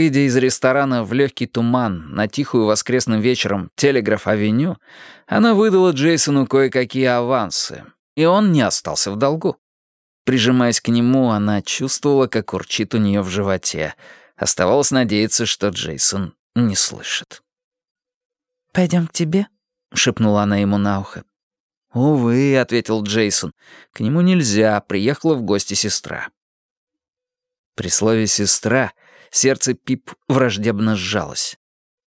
Выйдя из ресторана в легкий туман на тихую воскресным вечером Телеграф-авеню, она выдала Джейсону кое-какие авансы, и он не остался в долгу. Прижимаясь к нему, она чувствовала, как урчит у нее в животе. Оставалось надеяться, что Джейсон не слышит. «Пойдем к тебе?» — шепнула она ему на ухо. «Увы», — ответил Джейсон, — «к нему нельзя, приехала в гости сестра». При слове «сестра» сердце Пип враждебно сжалось.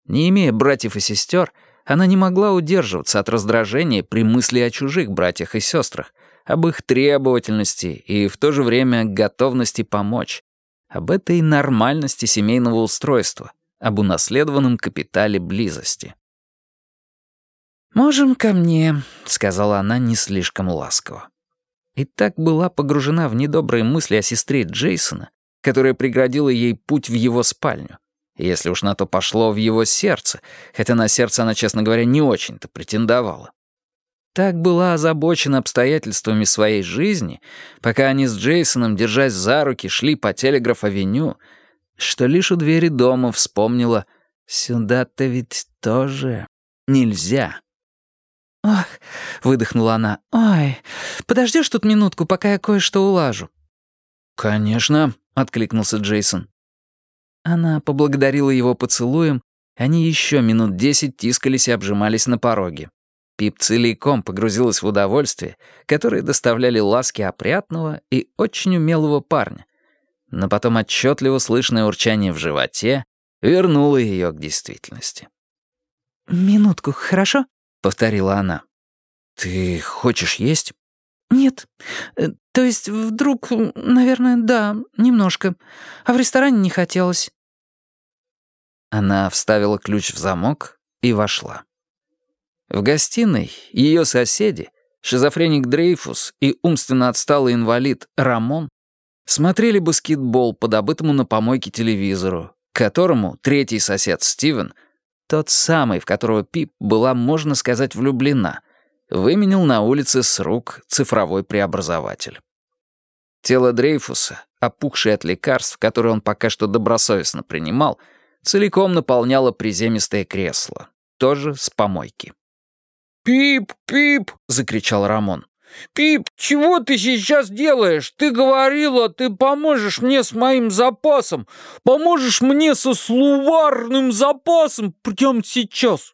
Не имея братьев и сестер, она не могла удерживаться от раздражения при мысли о чужих братьях и сестрах, об их требовательности и в то же время готовности помочь, об этой нормальности семейного устройства, об унаследованном капитале близости. «Можем ко мне», — сказала она не слишком ласково. И так была погружена в недобрые мысли о сестре Джейсона, которая преградила ей путь в его спальню. Если уж на то пошло в его сердце, хотя на сердце она, честно говоря, не очень-то претендовала. Так была озабочена обстоятельствами своей жизни, пока они с Джейсоном, держась за руки, шли по Телеграф-авеню, что лишь у двери дома вспомнила «Сюда-то ведь тоже нельзя». «Ох», — выдохнула она, — «ой, подождешь тут минутку, пока я кое-что улажу?» «Конечно», — откликнулся Джейсон. Она поблагодарила его поцелуем, они еще минут десять тискались и обжимались на пороге. Пип целиком погрузилась в удовольствие, которое доставляли ласки опрятного и очень умелого парня. Но потом отчетливо слышное урчание в животе вернуло ее к действительности. «Минутку, хорошо?» повторила она. «Ты хочешь есть?» «Нет. Э, то есть вдруг, наверное, да, немножко. А в ресторане не хотелось». Она вставила ключ в замок и вошла. В гостиной ее соседи, шизофреник Дрейфус и умственно отсталый инвалид Рамон, смотрели баскетбол по добытому на помойке телевизору, которому третий сосед Стивен тот самый, в которого Пип была, можно сказать, влюблена, выменил на улице с рук цифровой преобразователь. Тело Дрейфуса, опухшее от лекарств, которые он пока что добросовестно принимал, целиком наполняло приземистое кресло, тоже с помойки. «Пип, Пип!» — закричал Рамон. «Пип, чего ты сейчас делаешь? Ты говорила, ты поможешь мне с моим запасом, поможешь мне со словарным запасом прямо сейчас».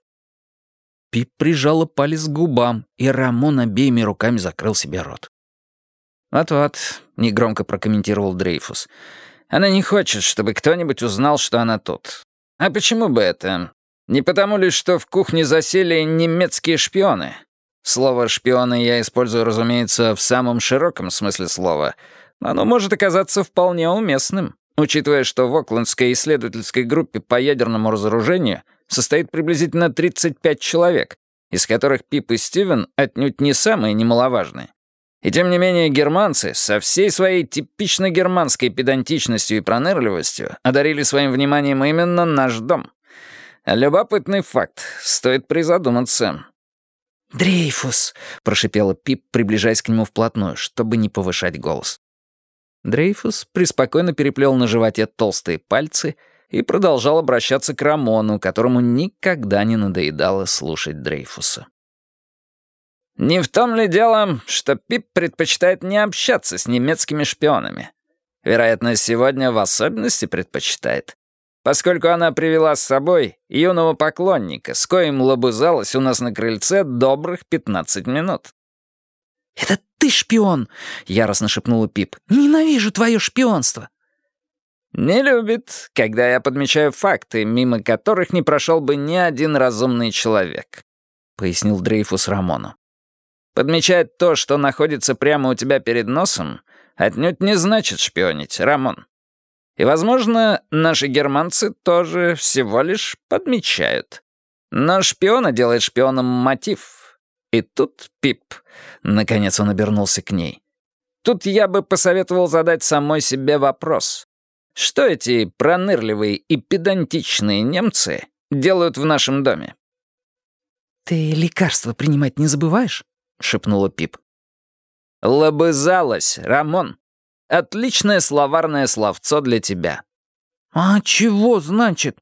Пип прижала палец к губам, и Рамон обеими руками закрыл себе рот. «Вот-вот», — негромко прокомментировал Дрейфус. «Она не хочет, чтобы кто-нибудь узнал, что она тут. А почему бы это? Не потому ли, что в кухне засели немецкие шпионы? Слово «шпионы» я использую, разумеется, в самом широком смысле слова, но оно может оказаться вполне уместным, учитывая, что в Оклендской исследовательской группе по ядерному разоружению состоит приблизительно 35 человек, из которых Пип и Стивен отнюдь не самые немаловажные. И тем не менее германцы со всей своей типично германской педантичностью и пронырливостью одарили своим вниманием именно наш дом. Любопытный факт, стоит призадуматься. «Дрейфус!» — прошипела Пип, приближаясь к нему вплотную, чтобы не повышать голос. Дрейфус преспокойно переплел на животе толстые пальцы и продолжал обращаться к Рамону, которому никогда не надоедало слушать Дрейфуса. «Не в том ли дело, что Пип предпочитает не общаться с немецкими шпионами? Вероятно, сегодня в особенности предпочитает поскольку она привела с собой юного поклонника, с коим лобызалась у нас на крыльце добрых 15 минут. «Это ты шпион!» — яростно шепнула Пип. «Ненавижу твое шпионство!» «Не любит, когда я подмечаю факты, мимо которых не прошел бы ни один разумный человек», — пояснил Дрейфус Рамону. «Подмечать то, что находится прямо у тебя перед носом, отнюдь не значит шпионить, Рамон. И, возможно, наши германцы тоже всего лишь подмечают. Но шпиона делает шпионом мотив. И тут Пип, наконец он обернулся к ней. Тут я бы посоветовал задать самой себе вопрос. Что эти пронырливые и педантичные немцы делают в нашем доме? «Ты лекарства принимать не забываешь?» — шепнула Пип. «Лобызалась, Рамон», Отличное словарное словцо для тебя. «А чего значит?»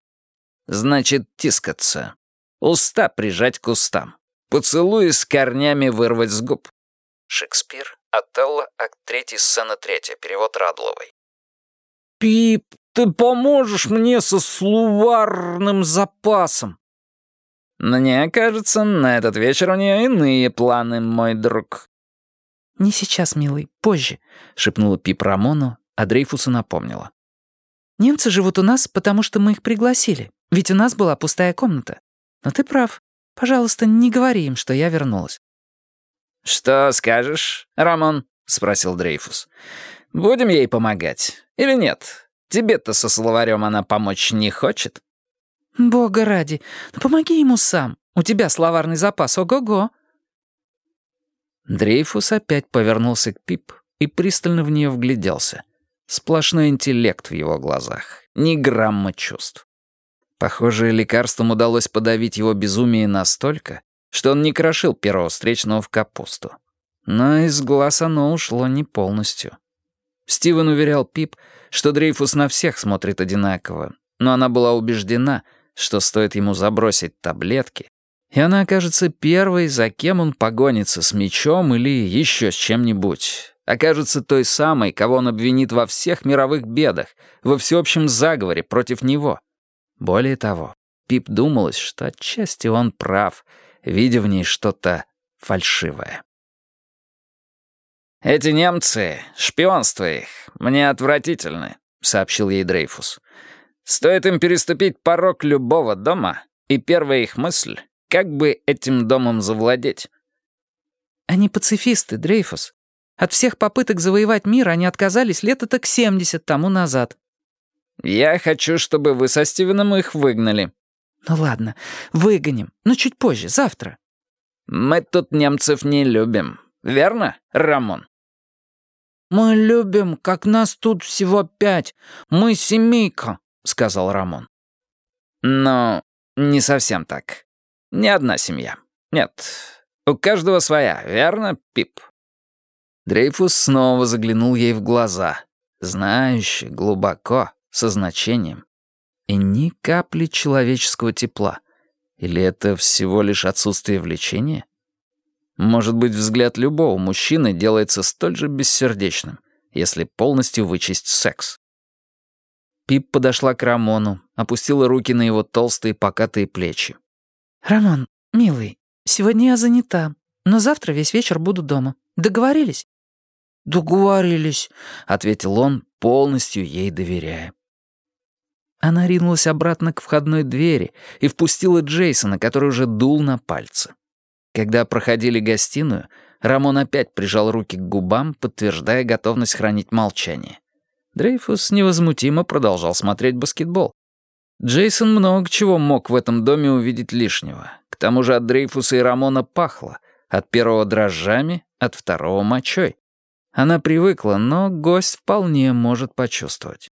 «Значит, тискаться. Уста прижать к устам. Поцелуй с корнями вырвать с губ». Шекспир, Отелло, акт 3, сцена 3, перевод Радловой. «Пип, ты поможешь мне со словарным запасом?» «Мне кажется, на этот вечер у нее иные планы, мой друг». «Не сейчас, милый, позже», — шепнула Пип Рамону, а Дрейфусу напомнила. «Немцы живут у нас, потому что мы их пригласили, ведь у нас была пустая комната. Но ты прав. Пожалуйста, не говори им, что я вернулась». «Что скажешь, Рамон?» — спросил Дрейфус. «Будем ей помогать или нет? Тебе-то со словарем она помочь не хочет?» «Бога ради, ну помоги ему сам. У тебя словарный запас, ого-го». Дрейфус опять повернулся к Пип и пристально в нее вгляделся. Сплошной интеллект в его глазах, ни грамма чувств. Похоже, лекарством удалось подавить его безумие настолько, что он не крошил первого встречного в капусту. Но из глаз оно ушло не полностью. Стивен уверял Пип, что Дрейфус на всех смотрит одинаково, но она была убеждена, что стоит ему забросить таблетки, и она окажется первой, за кем он погонится с мечом или еще с чем-нибудь. Окажется той самой, кого он обвинит во всех мировых бедах, во всеобщем заговоре против него. Более того, Пип думалось, что отчасти он прав, видя в ней что-то фальшивое. «Эти немцы, шпионство их, мне отвратительны», — сообщил ей Дрейфус. «Стоит им переступить порог любого дома, и первая их мысль — как бы этим домом завладеть». «Они пацифисты, Дрейфус. От всех попыток завоевать мир они отказались лет так 70 тому назад». «Я хочу, чтобы вы со Стивеном их выгнали». «Ну ладно, выгоним, но чуть позже, завтра». «Мы тут немцев не любим, верно, Рамон?» «Мы любим, как нас тут всего пять. Мы семейка», — сказал Рамон. «Но не совсем так. Не одна семья. Нет, у каждого своя, верно, Пип?» Дрейфус снова заглянул ей в глаза, знающе, глубоко, со значением. И ни капли человеческого тепла. Или это всего лишь отсутствие влечения? Может быть, взгляд любого мужчины делается столь же бессердечным, если полностью вычесть секс. Пип подошла к Рамону, опустила руки на его толстые покатые плечи. «Рамон, милый, сегодня я занята, но завтра весь вечер буду дома. Договорились?» «Договорились», — ответил он, полностью ей доверяя. Она ринулась обратно к входной двери и впустила Джейсона, который уже дул на пальцы. Когда проходили гостиную, Рамон опять прижал руки к губам, подтверждая готовность хранить молчание. Дрейфус невозмутимо продолжал смотреть баскетбол. Джейсон много чего мог в этом доме увидеть лишнего. К тому же от Дрейфуса и Рамона пахло. От первого дрожжами, от второго мочой. Она привыкла, но гость вполне может почувствовать.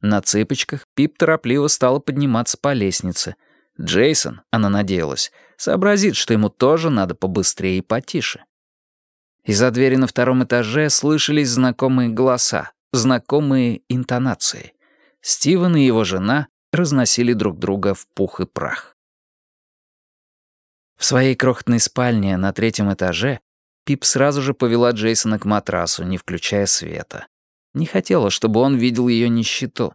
На цыпочках Пип торопливо стала подниматься по лестнице. Джейсон, она надеялась, сообразит, что ему тоже надо побыстрее и потише. Из-за двери на втором этаже слышались знакомые голоса, знакомые интонации. Стивен и его жена разносили друг друга в пух и прах. В своей крохотной спальне на третьем этаже Пип сразу же повела Джейсона к матрасу, не включая света. Не хотела, чтобы он видел ее нищету.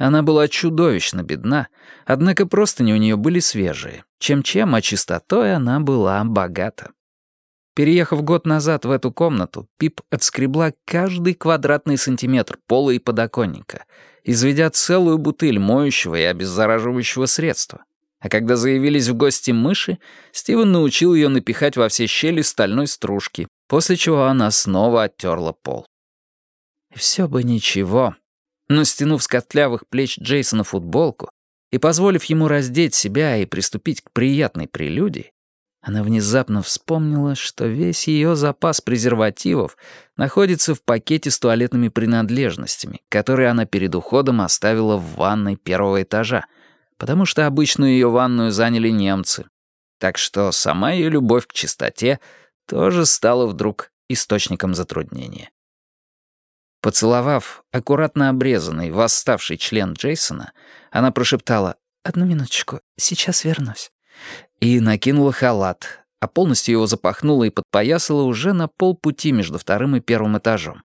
Она была чудовищно бедна, однако простыни у нее были свежие. Чем-чем, а чистотой она была богата. Переехав год назад в эту комнату, Пип отскребла каждый квадратный сантиметр пола и подоконника, изведя целую бутыль моющего и обеззараживающего средства. А когда заявились в гости мыши, Стивен научил ее напихать во все щели стальной стружки, после чего она снова оттерла пол. Все бы ничего. Но стянув с котлявых плеч Джейсона футболку и позволив ему раздеть себя и приступить к приятной прелюдии, она внезапно вспомнила, что весь ее запас презервативов находится в пакете с туалетными принадлежностями, которые она перед уходом оставила в ванной первого этажа, потому что обычную ее ванную заняли немцы. Так что сама ее любовь к чистоте тоже стала вдруг источником затруднения. Поцеловав аккуратно обрезанный, восставший член Джейсона, она прошептала «Одну минуточку, сейчас вернусь». И накинула халат, а полностью его запахнула и подпоясала уже на полпути между вторым и первым этажом.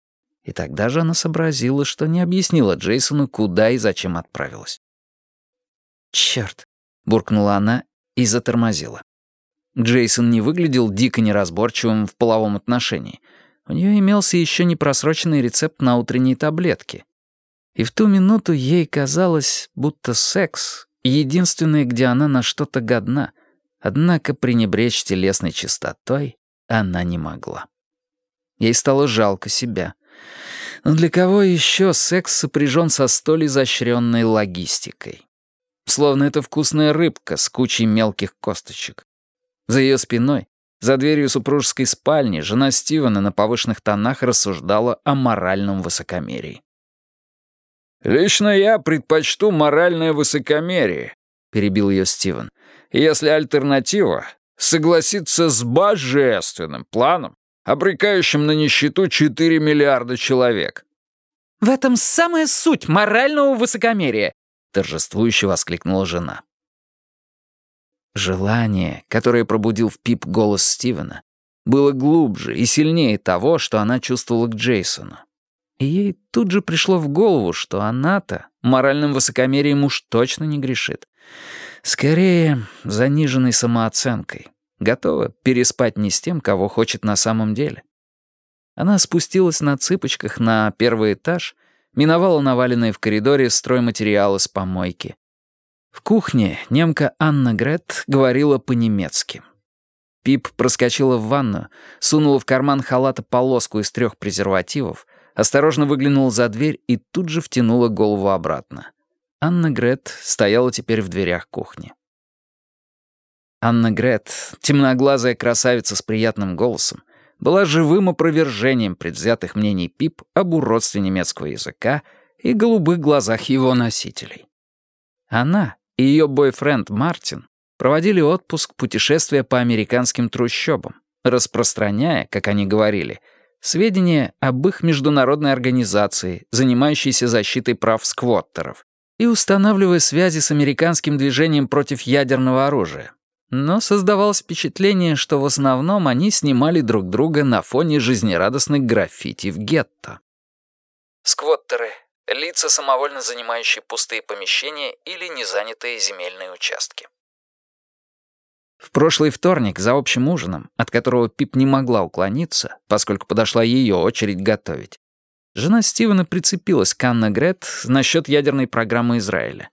И тогда же она сообразила, что не объяснила Джейсону, куда и зачем отправилась. «Чёрт!» — буркнула она и затормозила. Джейсон не выглядел дико неразборчивым в половом отношении. У нее имелся еще не просроченный рецепт на утренние таблетки. И в ту минуту ей казалось, будто секс — единственное, где она на что-то годна. Однако пренебречь телесной чистотой она не могла. Ей стало жалко себя. Но для кого еще секс сопряжен со столь изощренной логистикой? Словно это вкусная рыбка с кучей мелких косточек. За ее спиной, за дверью супружеской спальни, жена Стивена на повышенных тонах рассуждала о моральном высокомерии. «Лично я предпочту моральное высокомерие», — перебил ее Стивен, «если альтернатива — согласиться с божественным планом, обрекающим на нищету 4 миллиарда человек». «В этом самая суть морального высокомерия», — торжествующе воскликнула жена. Желание, которое пробудил в Пип голос Стивена, было глубже и сильнее того, что она чувствовала к Джейсону. И ей тут же пришло в голову, что она-то моральным высокомерием уж точно не грешит. Скорее, заниженной самооценкой, готова переспать не с тем, кого хочет на самом деле. Она спустилась на цыпочках на первый этаж, миновала наваленные в коридоре стройматериалы с помойки. В кухне немка Анна Грет говорила по-немецки. Пип проскочила в ванну, сунула в карман халата полоску из трех презервативов, осторожно выглянула за дверь и тут же втянула голову обратно. Анна Грет стояла теперь в дверях кухни. Анна Грет, темноглазая красавица с приятным голосом, была живым опровержением предвзятых мнений Пип об уродстве немецкого языка и голубых глазах его носителей. Она и ее бойфренд Мартин проводили отпуск путешествия по американским трущобам, распространяя, как они говорили, сведения об их международной организации, занимающейся защитой прав сквоттеров, и устанавливая связи с американским движением против ядерного оружия. Но создавалось впечатление, что в основном они снимали друг друга на фоне жизнерадостных граффити в гетто. Сквоттеры — лица, самовольно занимающие пустые помещения или незанятые земельные участки. В прошлый вторник за общим ужином, от которого Пип не могла уклониться, поскольку подошла ее очередь готовить, жена Стивена прицепилась к Анна Грет насчет ядерной программы Израиля.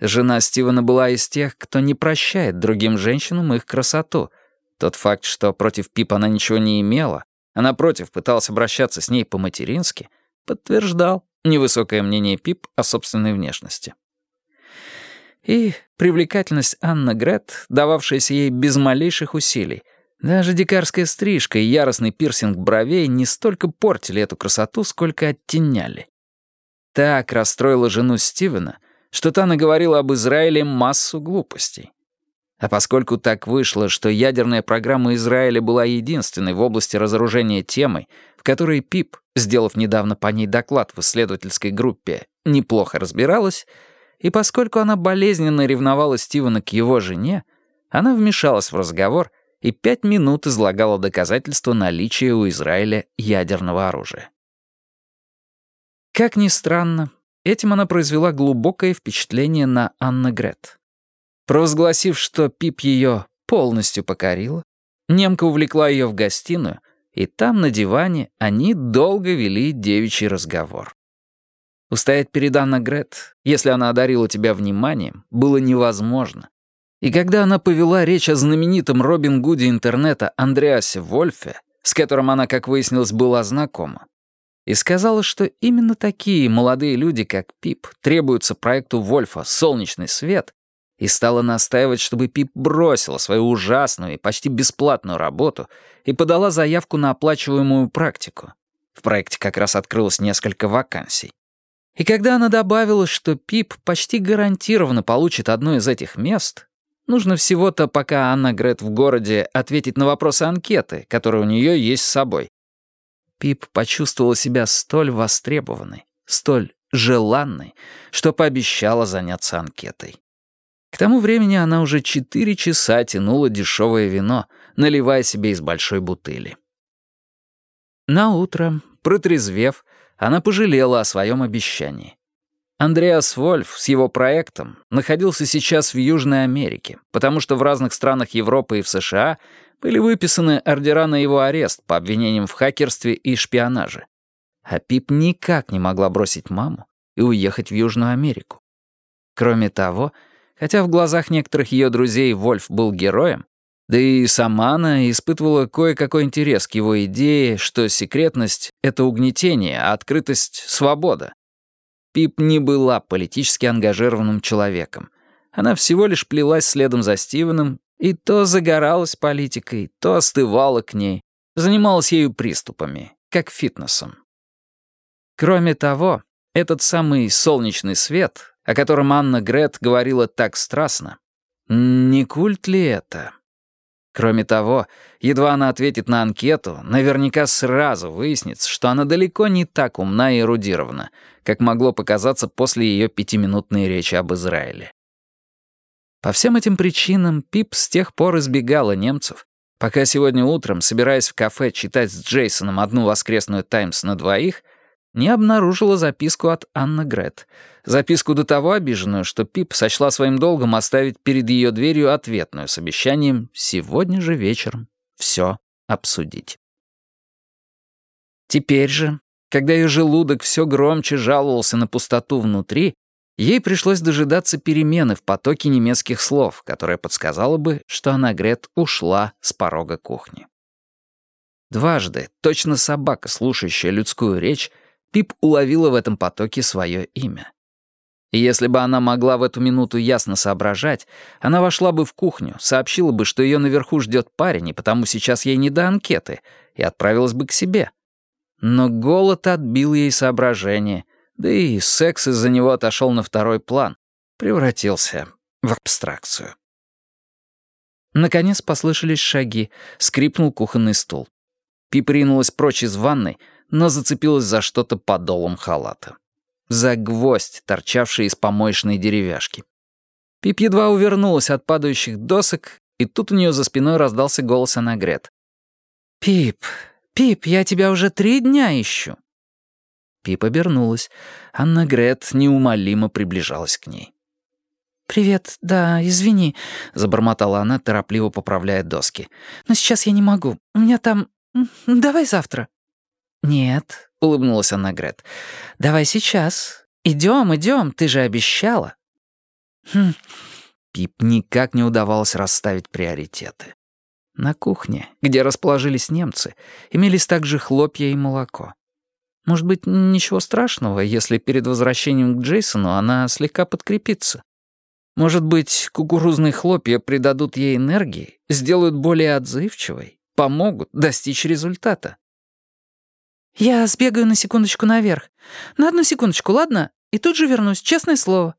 Жена Стивена была из тех, кто не прощает другим женщинам их красоту. Тот факт, что против Пип она ничего не имела, а напротив пыталась обращаться с ней по-матерински, подтверждал невысокое мнение Пип о собственной внешности. И привлекательность Анна Грет, дававшаяся ей без малейших усилий, даже дикарская стрижка и яростный пирсинг бровей не столько портили эту красоту, сколько оттеняли. Так расстроила жену Стивена, что та наговорила об Израиле массу глупостей. А поскольку так вышло, что ядерная программа Израиля была единственной в области разоружения темой, в которой ПИП, сделав недавно по ней доклад в исследовательской группе, неплохо разбиралась, и поскольку она болезненно ревновала Стивена к его жене, она вмешалась в разговор и пять минут излагала доказательства наличия у Израиля ядерного оружия. Как ни странно, этим она произвела глубокое впечатление на Анна Грет. Провозгласив, что Пип ее полностью покорила, немка увлекла ее в гостиную, и там, на диване, они долго вели девичий разговор. Устоять перед Анна Грет, если она одарила тебя вниманием, было невозможно. И когда она повела речь о знаменитом Робин Гуде интернета Андреасе Вольфе, с которым она, как выяснилось, была знакома, и сказала, что именно такие молодые люди, как Пип, требуются проекту Вольфа «Солнечный свет», и стала настаивать, чтобы Пип бросила свою ужасную и почти бесплатную работу и подала заявку на оплачиваемую практику. В проекте как раз открылось несколько вакансий. И когда она добавила, что Пип почти гарантированно получит одно из этих мест, нужно всего-то, пока Анна Грет в городе, ответить на вопросы анкеты, которые у нее есть с собой. Пип почувствовала себя столь востребованной, столь желанной, что пообещала заняться анкетой. К тому времени она уже четыре часа тянула дешевое вино, наливая себе из большой бутыли. На утро, протрезвев, она пожалела о своем обещании. Андреас Вольф с его проектом находился сейчас в Южной Америке, потому что в разных странах Европы и в США были выписаны ордера на его арест по обвинениям в хакерстве и шпионаже. А Пип никак не могла бросить маму и уехать в Южную Америку. Кроме того, хотя в глазах некоторых ее друзей Вольф был героем, да и сама она испытывала кое-какой интерес к его идее, что секретность — это угнетение, а открытость — свобода. Пип не была политически ангажированным человеком. Она всего лишь плелась следом за Стивеном и то загоралась политикой, то остывала к ней, занималась ею приступами, как фитнесом. Кроме того, этот самый солнечный свет, о котором Анна Грет говорила так страстно, не культ ли это? Кроме того, едва она ответит на анкету, наверняка сразу выяснится, что она далеко не так умна и эрудирована, как могло показаться после ее пятиминутной речи об Израиле. По всем этим причинам Пип с тех пор избегала немцев, пока сегодня утром, собираясь в кафе читать с Джейсоном одну воскресную «Таймс» на двоих, не обнаружила записку от Анны Грет. Записку до того обиженную, что Пип сочла своим долгом оставить перед ее дверью ответную с обещанием сегодня же вечером все обсудить. Теперь же, когда ее желудок все громче жаловался на пустоту внутри, Ей пришлось дожидаться перемены в потоке немецких слов, которая подсказала бы, что Анагрет ушла с порога кухни. Дважды, точно собака, слушающая людскую речь, Пип уловила в этом потоке свое имя. И если бы она могла в эту минуту ясно соображать, она вошла бы в кухню, сообщила бы, что ее наверху ждет парень, и потому сейчас ей не до анкеты, и отправилась бы к себе. Но голод отбил ей соображение, да и секс из-за него отошел на второй план, превратился в абстракцию. Наконец послышались шаги, скрипнул кухонный стул. Пип ринулась прочь из ванной, но зацепилась за что-то подолом халата. За гвоздь, торчавший из помоечной деревяшки. Пип едва увернулась от падающих досок, и тут у нее за спиной раздался голос Анагрет. «Пип, Пип, я тебя уже три дня ищу». Пип обернулась. Анна Грет неумолимо приближалась к ней. «Привет, да, извини», — забормотала она, торопливо поправляя доски. «Но сейчас я не могу. У меня там... Давай завтра». «Нет», — улыбнулась Анна Грет. «Давай сейчас. Идем, идем, ты же обещала». Хм. Пип никак не удавалось расставить приоритеты. На кухне, где расположились немцы, имелись также хлопья и молоко. Может быть, ничего страшного, если перед возвращением к Джейсону она слегка подкрепится. Может быть, кукурузные хлопья придадут ей энергии, сделают более отзывчивой, помогут достичь результата. «Я сбегаю на секундочку наверх. На одну секундочку, ладно? И тут же вернусь, честное слово».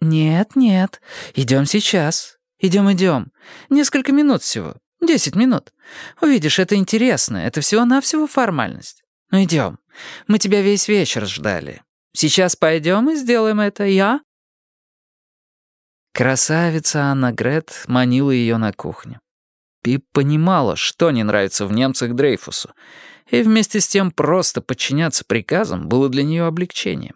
«Нет, нет, идем сейчас. Идем, идем. Несколько минут всего. Десять минут. Увидишь, это интересно, это всего-навсего формальность. Ну идем. Мы тебя весь вечер ждали. Сейчас пойдем и сделаем это, я?» Красавица Анна Грет манила ее на кухню. Пип понимала, что не нравится в немцах Дрейфусу, и вместе с тем просто подчиняться приказам было для нее облегчением.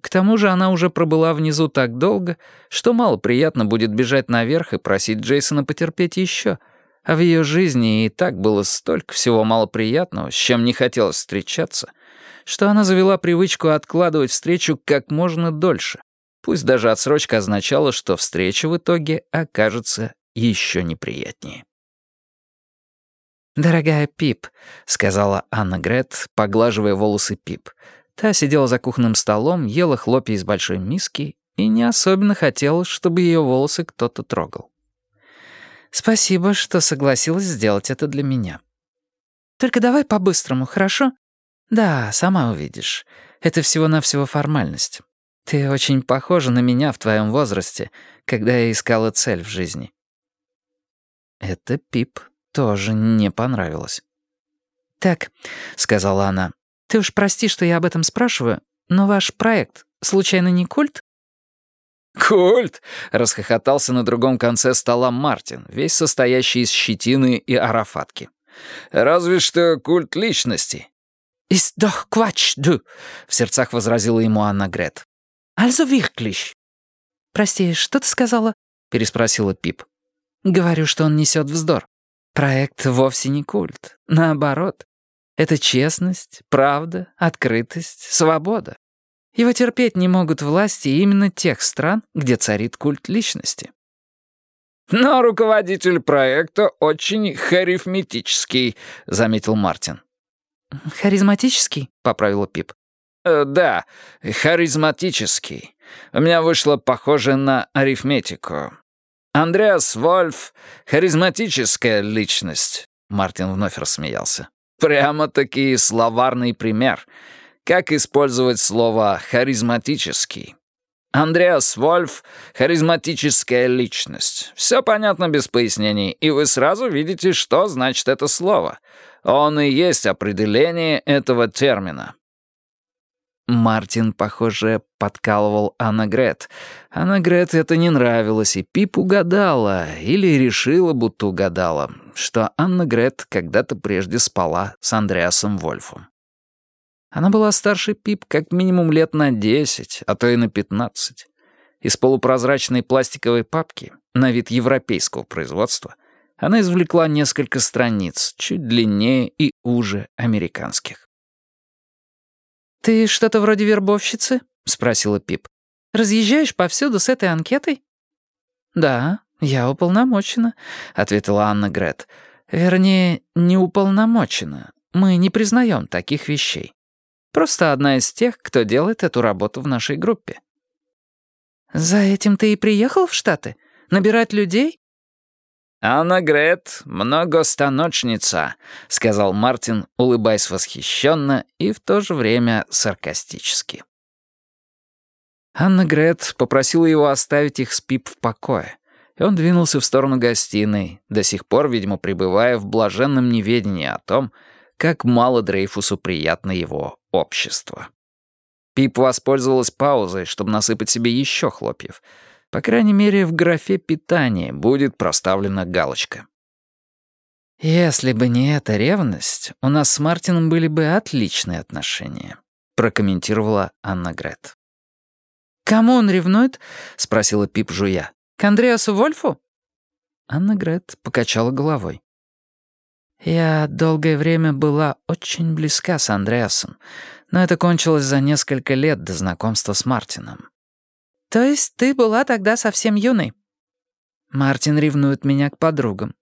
К тому же она уже пробыла внизу так долго, что мало приятно будет бежать наверх и просить Джейсона потерпеть еще — а в ее жизни и так было столько всего малоприятного, с чем не хотелось встречаться, что она завела привычку откладывать встречу как можно дольше. Пусть даже отсрочка означала, что встреча в итоге окажется еще неприятнее. «Дорогая Пип», — сказала Анна Грет, поглаживая волосы Пип. Та сидела за кухонным столом, ела хлопья из большой миски и не особенно хотела, чтобы ее волосы кто-то трогал. Спасибо, что согласилась сделать это для меня. Только давай по-быстрому, хорошо? Да, сама увидишь. Это всего-навсего формальность. Ты очень похожа на меня в твоем возрасте, когда я искала цель в жизни. Это Пип тоже не понравилось. «Так», — сказала она, — «ты уж прости, что я об этом спрашиваю, но ваш проект, случайно не культ?» «Культ!» — расхохотался на другом конце стола Мартин, весь состоящий из щетины и арафатки. «Разве что культ личности». «Ist doch Quatsch, du!» — в сердцах возразила ему Анна Грет. «Also wirklich!» «Прости, что ты сказала?» — переспросила Пип. «Говорю, что он несет вздор. Проект вовсе не культ. Наоборот. Это честность, правда, открытость, свобода. Его терпеть не могут власти именно тех стран, где царит культ личности. «Но руководитель проекта очень харизматический», — заметил Мартин. «Харизматический?» — поправила Пип. Э, «Да, харизматический. У меня вышло похоже на арифметику. Андреас Вольф — харизматическая личность», — Мартин вновь рассмеялся. «Прямо-таки словарный пример. Как использовать слово «харизматический»?» Андреас Вольф — харизматическая личность. Все понятно без пояснений, и вы сразу видите, что значит это слово. Он и есть определение этого термина. Мартин, похоже, подкалывал Анна Грет. Анна Грет это не нравилось, и Пип угадала, или решила, будто угадала, что Анна Грет когда-то прежде спала с Андреасом Вольфом. Она была старше Пип как минимум лет на десять, а то и на пятнадцать. Из полупрозрачной пластиковой папки, на вид европейского производства, она извлекла несколько страниц, чуть длиннее и уже американских. «Ты что-то вроде вербовщицы?» — спросила Пип. «Разъезжаешь повсюду с этой анкетой?» «Да, я уполномочена», — ответила Анна Грет. «Вернее, не уполномочена. Мы не признаем таких вещей. Просто одна из тех, кто делает эту работу в нашей группе». «За этим ты и приехал в Штаты? Набирать людей?» «Анна Грет — многостаночница», — сказал Мартин, улыбаясь восхищенно и в то же время саркастически. Анна Грет попросила его оставить их с Пип в покое, и он двинулся в сторону гостиной, до сих пор, видимо, пребывая в блаженном неведении о том, как мало Дрейфусу приятно его общество. Пип воспользовалась паузой, чтобы насыпать себе еще хлопьев — по крайней мере, в графе «питание» будет проставлена галочка. «Если бы не эта ревность, у нас с Мартином были бы отличные отношения», прокомментировала Анна Грет. «Кому он ревнует?» — спросила Пип жуя. «К Андреасу Вольфу?» Анна Грет покачала головой. «Я долгое время была очень близка с Андреасом, но это кончилось за несколько лет до знакомства с Мартином. «То есть ты была тогда совсем юной?» Мартин ревнует меня к подругам.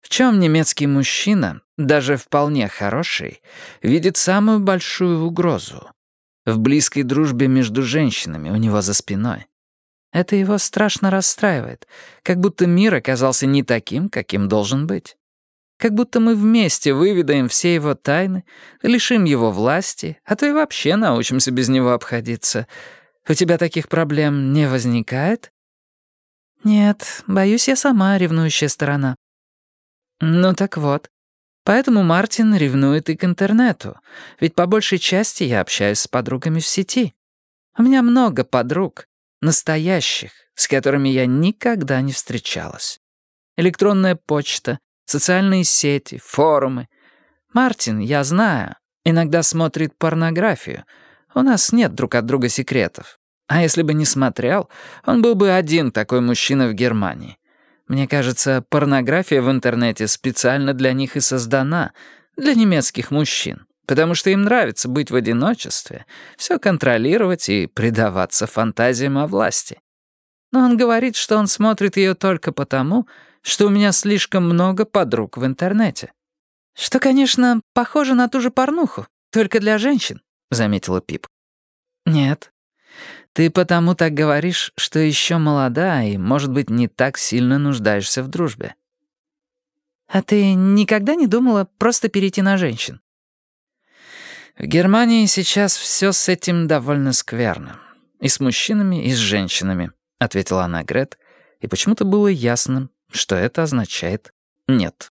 В чем немецкий мужчина, даже вполне хороший, видит самую большую угрозу? В близкой дружбе между женщинами у него за спиной. Это его страшно расстраивает, как будто мир оказался не таким, каким должен быть. Как будто мы вместе выведаем все его тайны, лишим его власти, а то и вообще научимся без него обходиться — у тебя таких проблем не возникает?» «Нет, боюсь, я сама ревнующая сторона». «Ну так вот. Поэтому Мартин ревнует и к интернету, ведь по большей части я общаюсь с подругами в сети. У меня много подруг, настоящих, с которыми я никогда не встречалась. Электронная почта, социальные сети, форумы. Мартин, я знаю, иногда смотрит порнографию. У нас нет друг от друга секретов. А если бы не смотрел, он был бы один такой мужчина в Германии. Мне кажется, порнография в интернете специально для них и создана, для немецких мужчин, потому что им нравится быть в одиночестве, все контролировать и предаваться фантазиям о власти. Но он говорит, что он смотрит ее только потому, что у меня слишком много подруг в интернете. Что, конечно, похоже на ту же порнуху, только для женщин, заметила Пип. Нет, ты потому так говоришь, что еще молода и, может быть, не так сильно нуждаешься в дружбе. А ты никогда не думала просто перейти на женщин? В Германии сейчас все с этим довольно скверно. И с мужчинами, и с женщинами, — ответила она Грет, и почему-то было ясно, что это означает «нет».